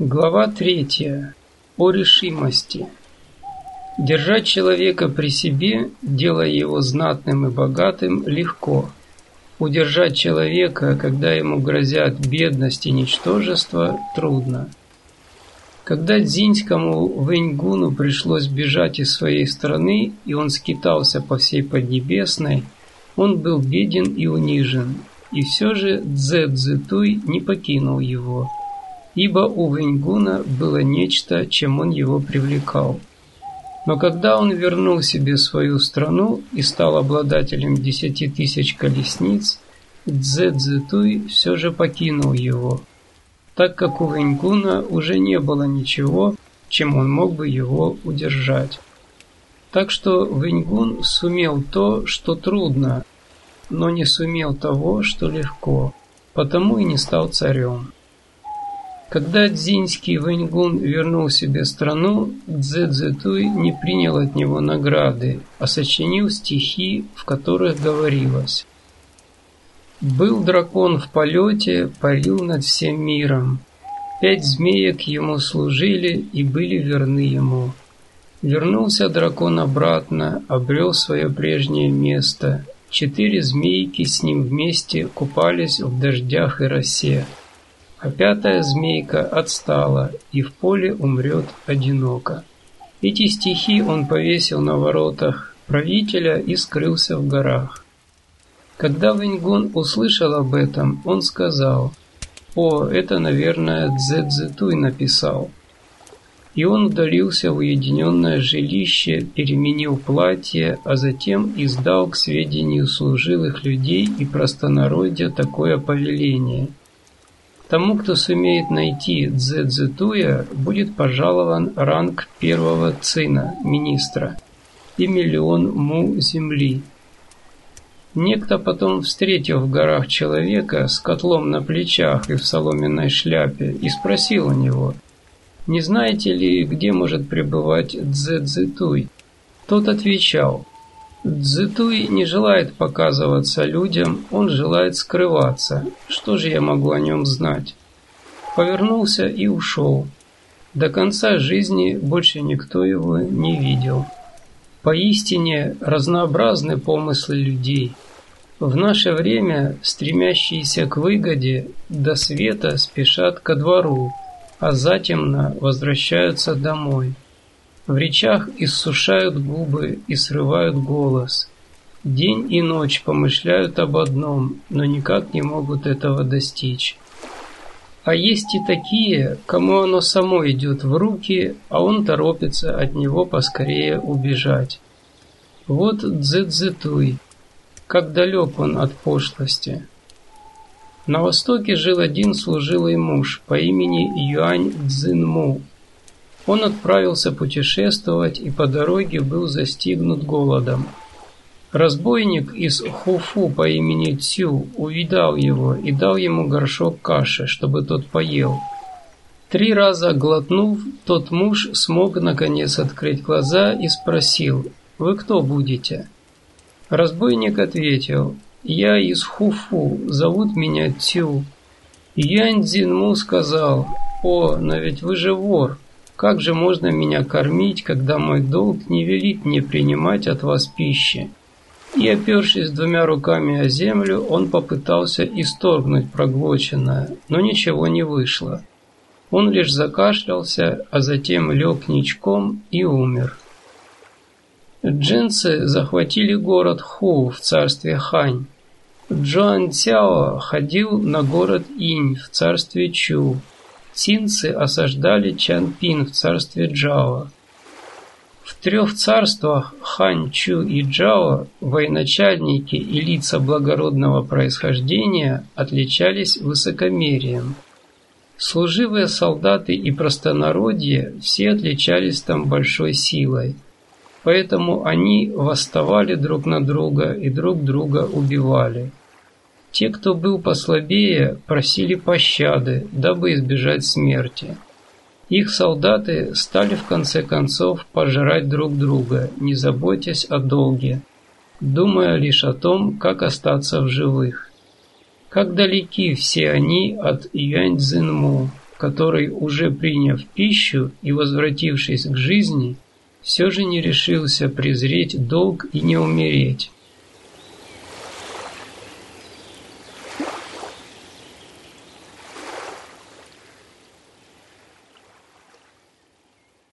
Глава третья. О решимости. Держать человека при себе, делая его знатным и богатым, легко. Удержать человека, когда ему грозят бедность и ничтожество, трудно. Когда Дзиньскому Вэньгуну пришлось бежать из своей страны, и он скитался по всей Поднебесной, он был беден и унижен, и все же Цзэ Цзэтуй не покинул его – ибо у Вэньгуна было нечто, чем он его привлекал. Но когда он вернул себе свою страну и стал обладателем десяти тысяч колесниц, Цзэ Цзэтуй все же покинул его, так как у Вэньгуна уже не было ничего, чем он мог бы его удержать. Так что Вэньгун сумел то, что трудно, но не сумел того, что легко, потому и не стал царем. Когда дзиньский Вэньгун вернул себе страну, Цзэ Цзэтуй не принял от него награды, а сочинил стихи, в которых говорилось «Был дракон в полете, парил над всем миром. Пять змеек ему служили и были верны ему. Вернулся дракон обратно, обрел свое прежнее место. Четыре змейки с ним вместе купались в дождях и росе а пятая змейка отстала и в поле умрет одиноко. Эти стихи он повесил на воротах правителя и скрылся в горах. Когда Вэньгун услышал об этом, он сказал, «О, это, наверное, Цзэ Цзэтуй написал». И он удалился в уединенное жилище, переменил платье, а затем издал к сведению служилых людей и простонародья такое повеление – Тому, кто сумеет найти Цзэцзэтуя, будет пожалован ранг первого цина, министра, и миллион му земли. Некто потом встретил в горах человека с котлом на плечах и в соломенной шляпе и спросил у него, «Не знаете ли, где может пребывать Цзэцзэтуй?» Тот отвечал, Цзэтуй не желает показываться людям, он желает скрываться. Что же я могу о нем знать? Повернулся и ушел. До конца жизни больше никто его не видел. Поистине разнообразны помыслы людей. В наше время стремящиеся к выгоде до света спешат ко двору, а затемно возвращаются домой. В речах иссушают губы и срывают голос. День и ночь помышляют об одном, но никак не могут этого достичь. А есть и такие, кому оно само идет в руки, а он торопится от него поскорее убежать. Вот Цзэцзэтуй, как далек он от пошлости. На востоке жил один служилый муж по имени Юань Цзинму, он отправился путешествовать и по дороге был застигнут голодом. Разбойник из Хуфу по имени Цю увидал его и дал ему горшок каши, чтобы тот поел. Три раза глотнув, тот муж смог наконец открыть глаза и спросил, «Вы кто будете?» Разбойник ответил, «Я из Хуфу, зовут меня Цю». Янь Цзинму сказал, «О, но ведь вы же вор». Как же можно меня кормить, когда мой долг не велит мне принимать от вас пищи? И, опершись двумя руками о землю, он попытался исторгнуть проглоченное, но ничего не вышло. Он лишь закашлялся, а затем лег ничком и умер. Джинсы захватили город Ху в царстве Хань. Джоан Цяо ходил на город Инь в царстве Чу, Цинцы осаждали Чанпин в царстве Джао. В трех царствах Хань, Чу и Джао военачальники и лица благородного происхождения отличались высокомерием. Служивые солдаты и простонародье все отличались там большой силой. Поэтому они восставали друг на друга и друг друга убивали. Те, кто был послабее, просили пощады, дабы избежать смерти. Их солдаты стали в конце концов пожирать друг друга, не заботясь о долге, думая лишь о том, как остаться в живых. Как далеки все они от Юань Цзинму, который, уже приняв пищу и возвратившись к жизни, все же не решился презреть долг и не умереть.